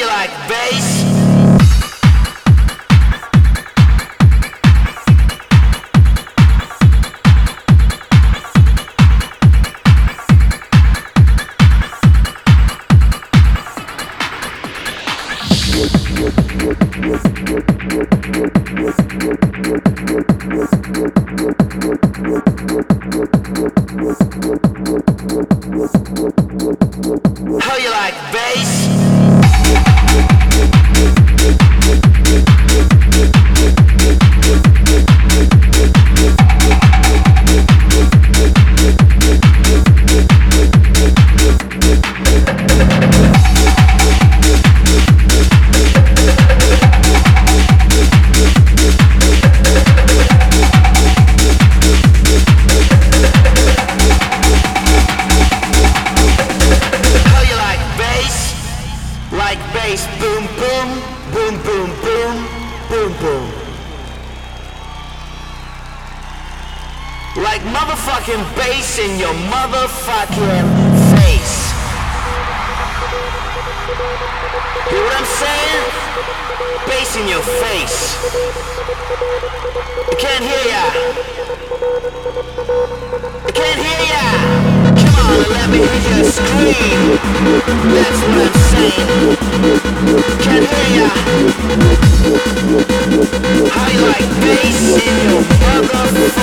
you like bass? How you like bass? Boom boom boom, boom boom. Like motherfucking bass in your motherfucking face. Hear what I'm saying? Bass in your face. I can't hear ya. I can't hear ya. Come on let me hear you scream. That's Like bass in your